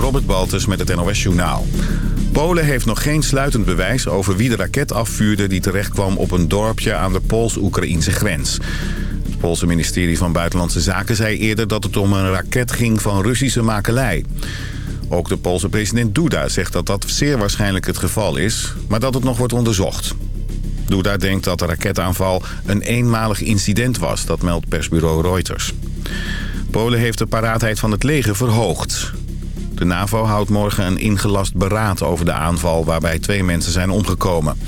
Robert Baltus met het NOS Journaal. Polen heeft nog geen sluitend bewijs over wie de raket afvuurde... die terechtkwam op een dorpje aan de Pools-Oekraïnse grens. Het Poolse ministerie van Buitenlandse Zaken zei eerder... dat het om een raket ging van Russische makelij. Ook de Poolse president Duda zegt dat dat zeer waarschijnlijk het geval is... maar dat het nog wordt onderzocht. Duda denkt dat de raketaanval een eenmalig incident was. Dat meldt persbureau Reuters. Polen heeft de paraatheid van het leger verhoogd. De NAVO houdt morgen een ingelast beraad over de aanval... waarbij twee mensen zijn omgekomen.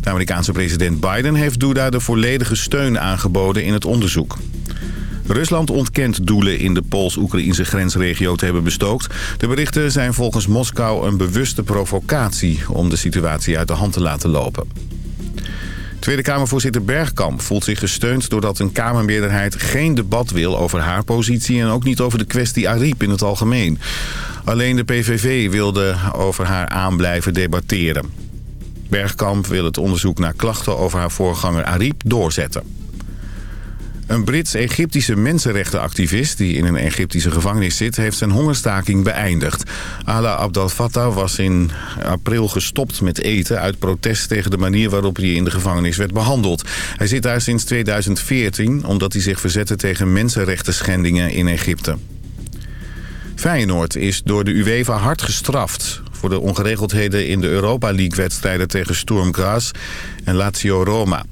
De Amerikaanse president Biden heeft Duda de volledige steun aangeboden in het onderzoek. Rusland ontkent doelen in de Pools-Oekraïnse grensregio te hebben bestookt. De berichten zijn volgens Moskou een bewuste provocatie... om de situatie uit de hand te laten lopen. Tweede Kamervoorzitter Bergkamp voelt zich gesteund doordat een Kamermeerderheid geen debat wil over haar positie en ook niet over de kwestie Ariep in het algemeen. Alleen de PVV wilde over haar aanblijven debatteren. Bergkamp wil het onderzoek naar klachten over haar voorganger Ariep doorzetten. Een Brits-Egyptische mensenrechtenactivist die in een Egyptische gevangenis zit... heeft zijn hongerstaking beëindigd. Ala Abdel Fattah was in april gestopt met eten... uit protest tegen de manier waarop hij in de gevangenis werd behandeld. Hij zit daar sinds 2014 omdat hij zich verzette tegen mensenrechten schendingen in Egypte. Feyenoord is door de UEFA hard gestraft voor de ongeregeldheden in de Europa League-wedstrijden tegen Sturm Graz en Lazio Roma.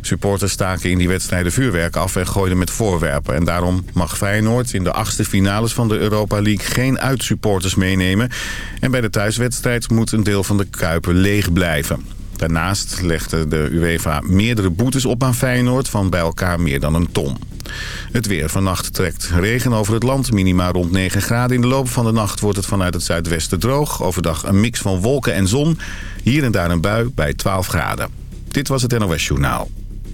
Supporters staken in die wedstrijden vuurwerk af en gooiden met voorwerpen. En daarom mag Feyenoord in de achtste finales van de Europa League geen uitsupporters meenemen. En bij de thuiswedstrijd moet een deel van de Kuipen leeg blijven. Daarnaast legde de UEFA meerdere boetes op aan Feyenoord van bij elkaar meer dan een ton. Het weer. Vannacht trekt regen over het land. Minima rond 9 graden. In de loop van de nacht wordt het vanuit het zuidwesten droog. Overdag een mix van wolken en zon. Hier en daar een bui bij 12 graden. Dit was het NOS Journaal.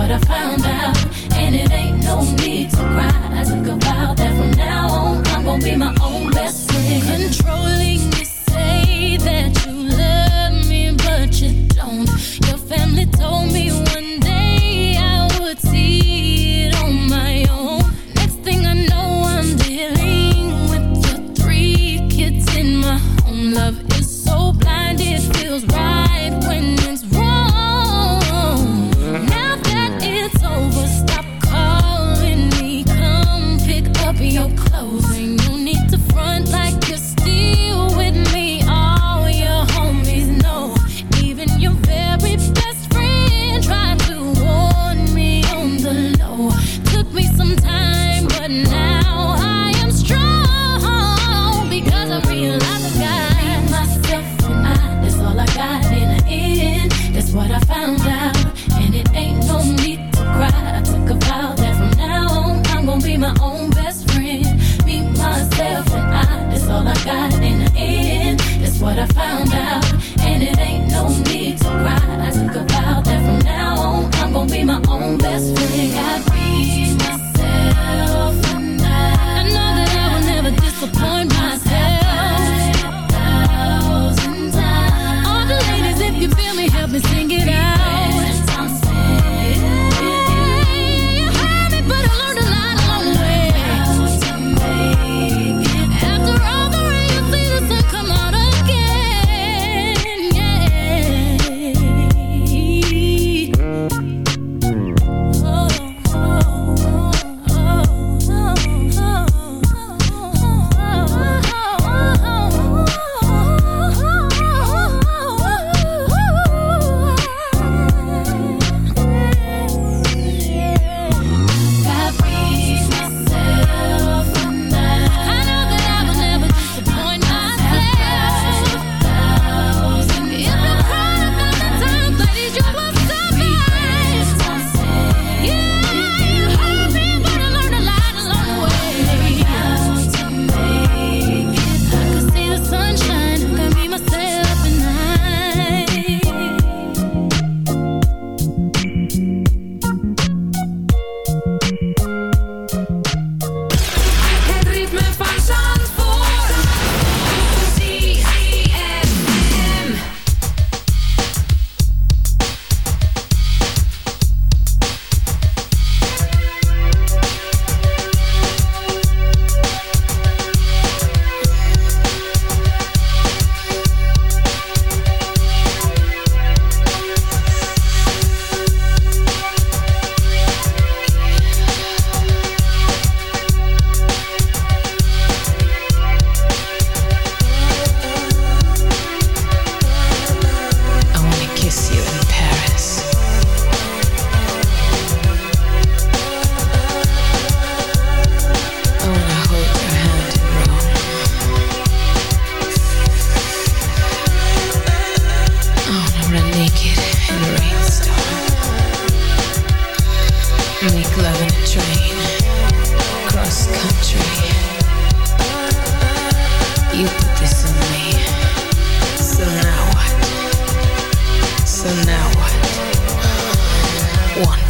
what I found out. And it ain't no need to cry. I took a vow that from now on, I'm gonna be my own best friend. And now. One.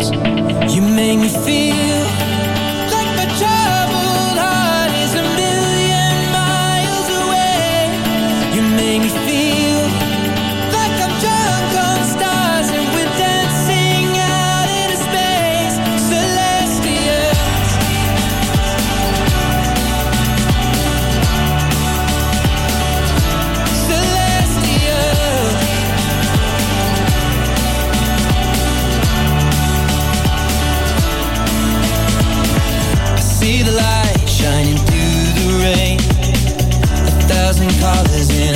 make me feel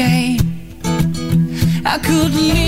I could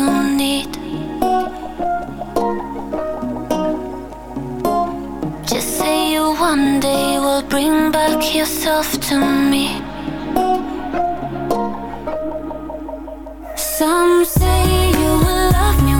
you need. Just say you one day will bring back yourself to me. Some say you will love me.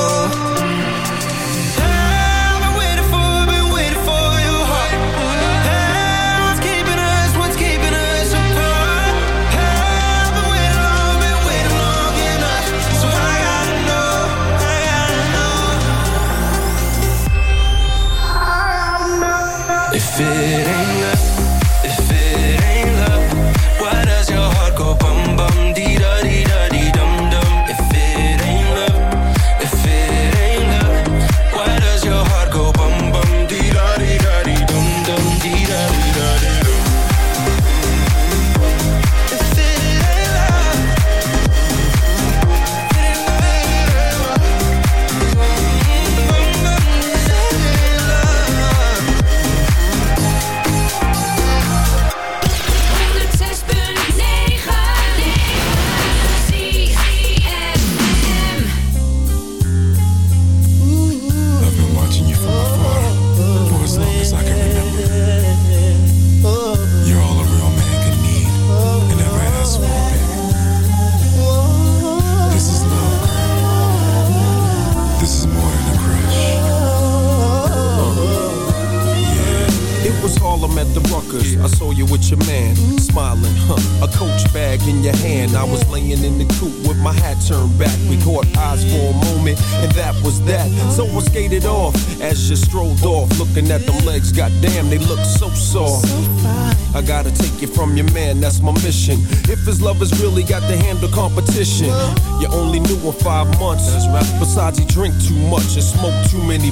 And that was that. So I skated off as you strolled off, looking at them legs. Goddamn, they look so soft. I gotta take you from your man, that's my mission. If his lovers really got to handle competition, you only knew him five months. Besides, he drink too much and smoke too many.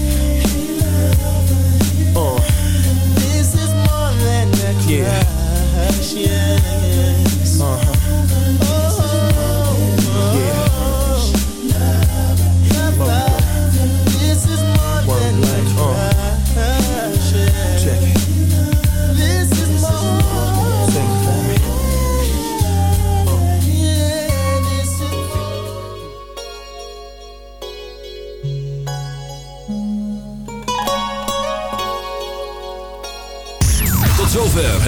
Yeah.